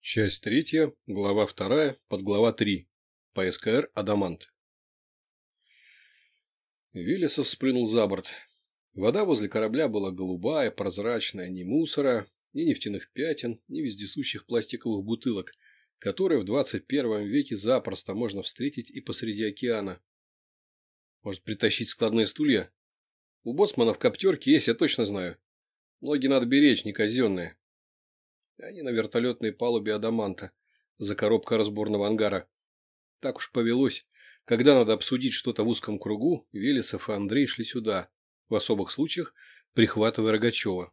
Часть третья, глава вторая, подглава три. По СКР «Адамант». Велесов спрыгнул за борт. Вода возле корабля была голубая, прозрачная, ни мусора, ни нефтяных пятен, ни вездесущих пластиковых бутылок, которые в 21 веке запросто можно встретить и посреди океана. Может, притащить складные стулья? У боцмана в коптерке есть, я точно знаю. Ноги надо беречь, не казенные. Они на вертолетной палубе Адаманта, за коробкой разборного ангара. Так уж повелось. Когда надо обсудить что-то в узком кругу, Велесов и Андрей шли сюда, в особых случаях прихватывая Рогачева.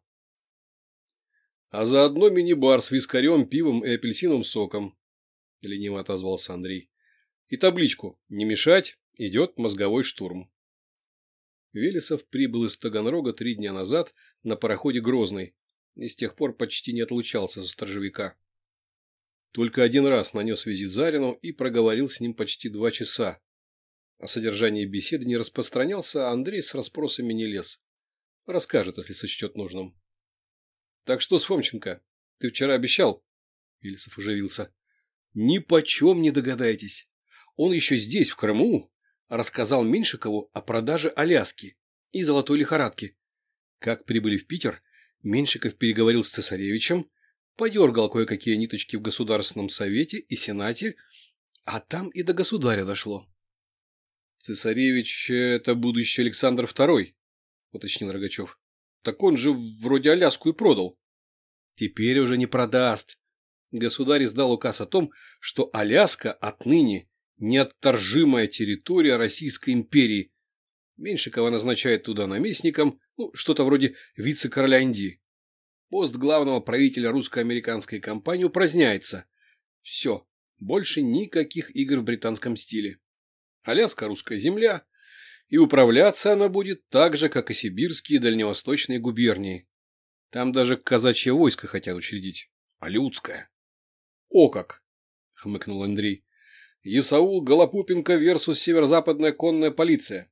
А заодно мини-бар с вискарем, пивом и апельсиновым соком, — лениво отозвался Андрей. И табличку «Не мешать, идет мозговой штурм». Велесов прибыл из Таганрога три дня назад на пароходе «Грозный», и с тех пор почти не отлучался со сторожевика. Только один раз нанес визит Зарину и проговорил с ним почти два часа. О содержании беседы не распространялся, а Андрей с расспросами не лез. Расскажет, если сочтет нужным. — Так что с Фомченко? Ты вчера обещал? Вильсов оживился. — Ни почем не догадаетесь. Он еще здесь, в Крыму, рассказал Меньшикову о продаже Аляски и золотой лихорадки. Как прибыли в Питер, Меньшиков переговорил с цесаревичем, подергал кое-какие ниточки в Государственном Совете и Сенате, а там и до государя дошло. «Цесаревич – это будущий Александр II», – уточнил Рогачев. «Так он же вроде Аляску и продал». «Теперь уже не продаст». Государь издал указ о том, что Аляска отныне неотторжимая территория Российской империи. Меньшикова назначает туда наместником, ну, что-то вроде вице-короля Индии. Пост главного правителя русско-американской компании упраздняется. Все, больше никаких игр в британском стиле. Аляска – русская земля, и управляться она будет так же, как и сибирские и дальневосточные губернии. Там даже казачье войско хотят учредить, а О как! – хмыкнул Андрей. – Исаул Голопупенко versus северо-западная конная полиция.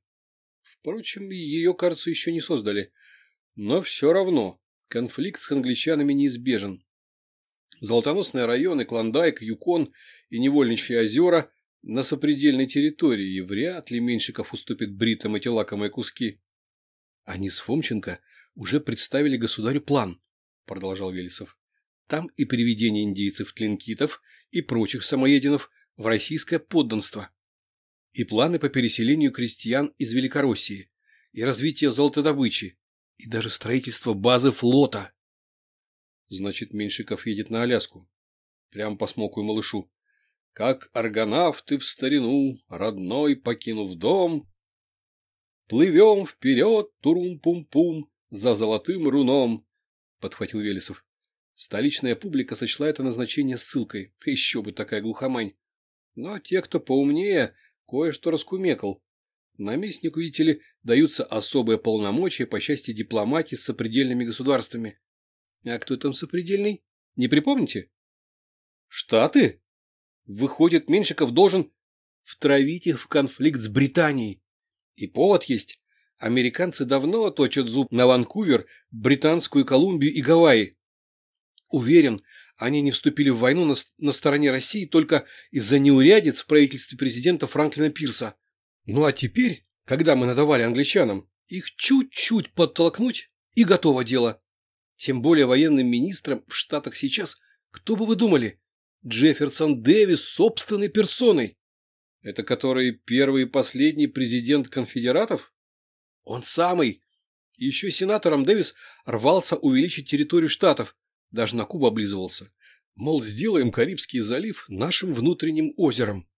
Впрочем, ее, кажется, еще не создали. Но все равно конфликт с англичанами неизбежен. Золотоносные районы, Клондайк, Юкон и Невольничьи озера на сопредельной территории, и вряд ли Меньшиков уступит бритам эти лакомые куски. Они с Фомченко уже представили государю план, продолжал Велесов. Там и приведение индейцев-тлинкитов и прочих самоединов в российское подданство и планы по переселению крестьян из Великороссии, и развитие золотодобычи, и даже строительство базы флота. Значит, Меньшиков едет на Аляску. Прямо по смоку и малышу. Как аргонавты в старину, родной покинув дом, Плывем вперед, турум-пум-пум, за золотым руном, — подхватил Велесов. Столичная публика сочла это назначение ссылкой. Еще бы такая глухомань. Но те, кто поумнее, кое-что раскумекал. Наместнику, видите ли, даются особые полномочия по части дипломатии с сопредельными государствами. А кто там сопредельный? Не припомните? Штаты? Выходит, Меньшиков должен втравить их в конфликт с Британией. И повод есть. Американцы давно точат зуб на Ванкувер, Британскую Колумбию и Гавайи. Уверен, они не вступили в войну на, на стороне России только из-за неурядиц в правительстве президента Франклина Пирса. Ну а теперь, когда мы надавали англичанам, их чуть-чуть подтолкнуть и готово дело. Тем более военным министром в Штатах сейчас, кто бы вы думали, Джефферсон Дэвис собственной персоной. Это который первый и последний президент конфедератов? Он самый. Еще сенатором Дэвис рвался увеличить территорию штатов, даже на Кубу облизывался. Мол, сделаем Карибский залив нашим внутренним озером.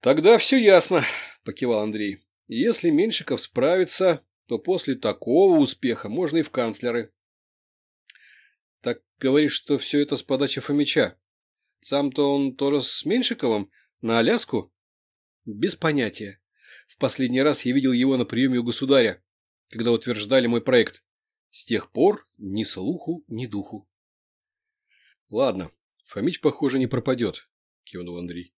Тогда все ясно, покивал Андрей. Если Меньшиков справится, то после такого успеха можно и в канцлеры. Так говоришь, что все это с подачи Фомича. Сам-то он тоже с Меньшиковым на Аляску? Без понятия. В последний раз я видел его на приеме у государя, когда утверждали мой проект. С тех пор ни слуху, ни духу. Ладно, Фомич, похоже, не пропадет, кивнул Андрей.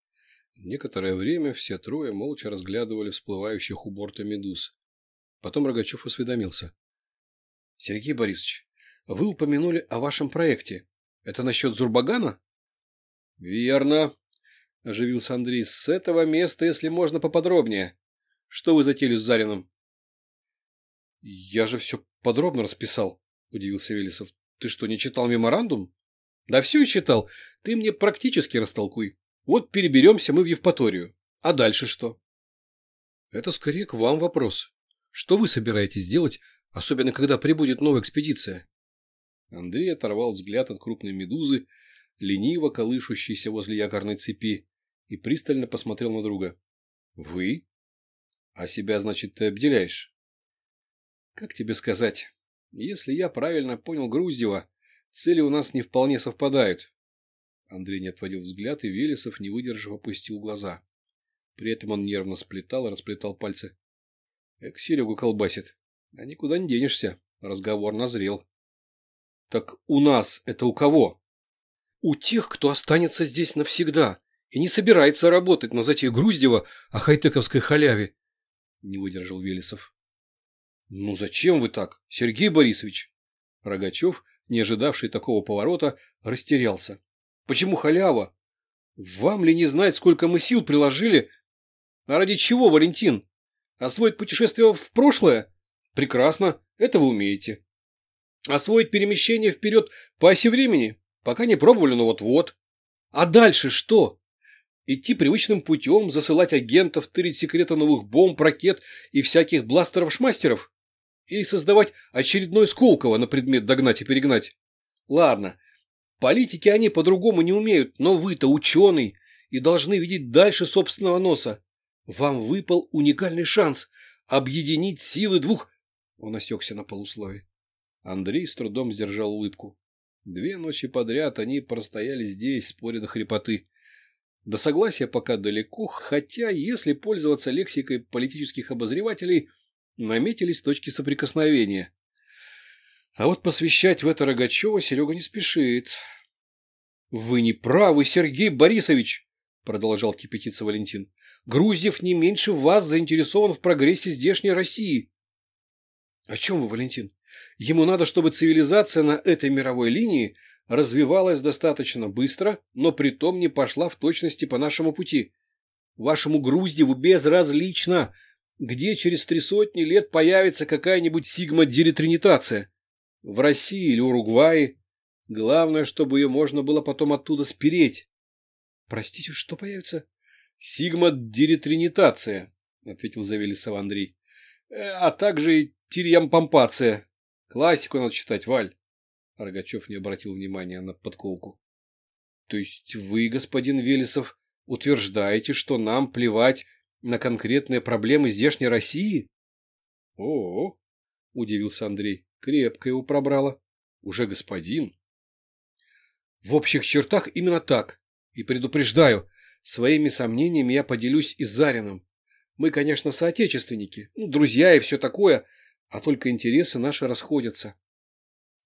Некоторое время все трое молча разглядывали всплывающих у борта медуз. Потом Рогачев осведомился. — Сергей Борисович, вы упомянули о вашем проекте. Это насчет Зурбагана? Верно, оживился Андрей. С этого места, если можно, поподробнее. Что вы затеяли с Зарином? Я же все подробно расписал, удивился Велесов. Ты что, не читал меморандум? Да все и читал. Ты мне практически растолкуй. Вот переберемся мы в Евпаторию. А дальше что? Это скорее к вам вопрос. Что вы собираетесь делать, особенно когда прибудет новая экспедиция? Андрей оторвал взгляд от крупной медузы, лениво колышущейся возле якорной цепи, и пристально посмотрел на друга. «Вы? А себя, значит, ты обделяешь?» «Как тебе сказать? Если я правильно понял Груздева, цели у нас не вполне совпадают». Андрей не отводил взгляд, и Велесов, не выдержав, опустил глаза. При этом он нервно сплетал и расплетал пальцы. Эк, Серегу колбасит. А никуда не денешься. Разговор назрел. Так у нас это у кого? У тех, кто останется здесь навсегда и не собирается работать на затею Груздева о хайтековской халяве. Не выдержал Велесов. Ну зачем вы так, Сергей Борисович? Рогачев, не ожидавший такого поворота, растерялся. Почему халява? Вам ли не знать, сколько мы сил приложили а ради чего, Валентин? Освоить путешествие в прошлое? Прекрасно, это вы умеете. Освоить перемещение вперед по оси времени? Пока не пробовали, но вот-вот. А дальше что? Идти привычным путем, засылать агентов, тырить секреты новых бомб, ракет и всяких бластеров-шмастеров? Или создавать очередной Сколково на предмет догнать и перегнать? Ладно, политики они по-другому не умеют, но вы-то ученый и должны видеть дальше собственного носа. Вам выпал уникальный шанс объединить силы двух... Он осекся на полуслове. Андрей с трудом сдержал улыбку. Две ночи подряд они простояли здесь, споря до хрипоты. До согласия пока далеко, хотя, если пользоваться лексикой политических обозревателей, наметились точки соприкосновения. А вот посвящать в это Рогачева Серега не спешит. — Вы не правы, Сергей Борисович! — продолжал кипятиться Валентин. Груздев не меньше вас заинтересован в прогрессе здешней России. О чем вы, Валентин? Ему надо, чтобы цивилизация на этой мировой линии развивалась достаточно быстро, но притом не пошла в точности по нашему пути. Вашему Груздеву безразлично, где через три сотни лет появится какая-нибудь сигма-деретринитация. В России или Уругвае. Главное, чтобы ее можно было потом оттуда спереть. Простите, что появится? Сигма-диретринитация, ответил Завелисов Андрей. Э, а также и тирьямпампация. Классику надо читать, Валь. Рогачев не обратил внимания на подколку. То есть вы, господин Велесов, утверждаете, что нам плевать на конкретные проблемы здешней России? О, -о, удивился Андрей. Крепко его пробрало. Уже господин. В общих чертах именно так. И предупреждаю, Своими сомнениями я поделюсь и с Зариным. Мы, конечно, соотечественники, ну, друзья и все такое, а только интересы наши расходятся.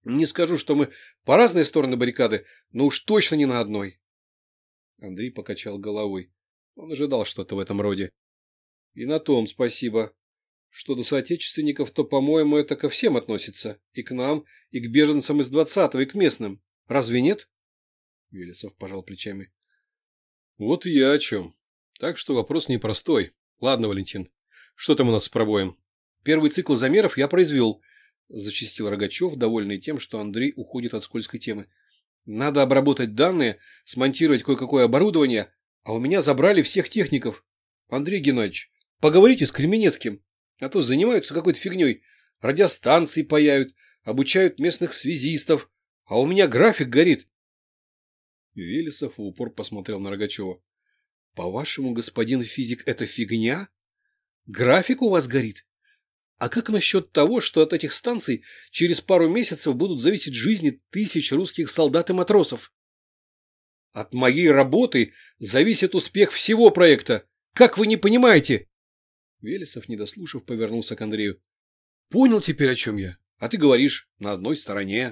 Не скажу, что мы по разные стороны баррикады, но уж точно не на одной. Андрей покачал головой. Он ожидал что-то в этом роде. И на том спасибо. Что до соотечественников, то, по-моему, это ко всем относится. И к нам, и к беженцам из двадцатого, и к местным. Разве нет? Велесов пожал плечами. Вот и я о чем. Так что вопрос непростой. Ладно, Валентин, что там у нас с пробоем? Первый цикл замеров я произвел, зачистил Рогачев, довольный тем, что Андрей уходит от скользкой темы. Надо обработать данные, смонтировать кое-какое оборудование, а у меня забрали всех техников. Андрей Геннадьевич, поговорите с Кременецким, а то занимаются какой-то фигней. Радиостанции паяют, обучают местных связистов, а у меня график горит. Велесов в упор посмотрел на Рогачева. «По-вашему, господин физик, это фигня? График у вас горит? А как насчет того, что от этих станций через пару месяцев будут зависеть жизни тысяч русских солдат и матросов? От моей работы зависит успех всего проекта. Как вы не понимаете?» Велесов, не дослушав, повернулся к Андрею. «Понял теперь, о чем я. А ты говоришь, на одной стороне».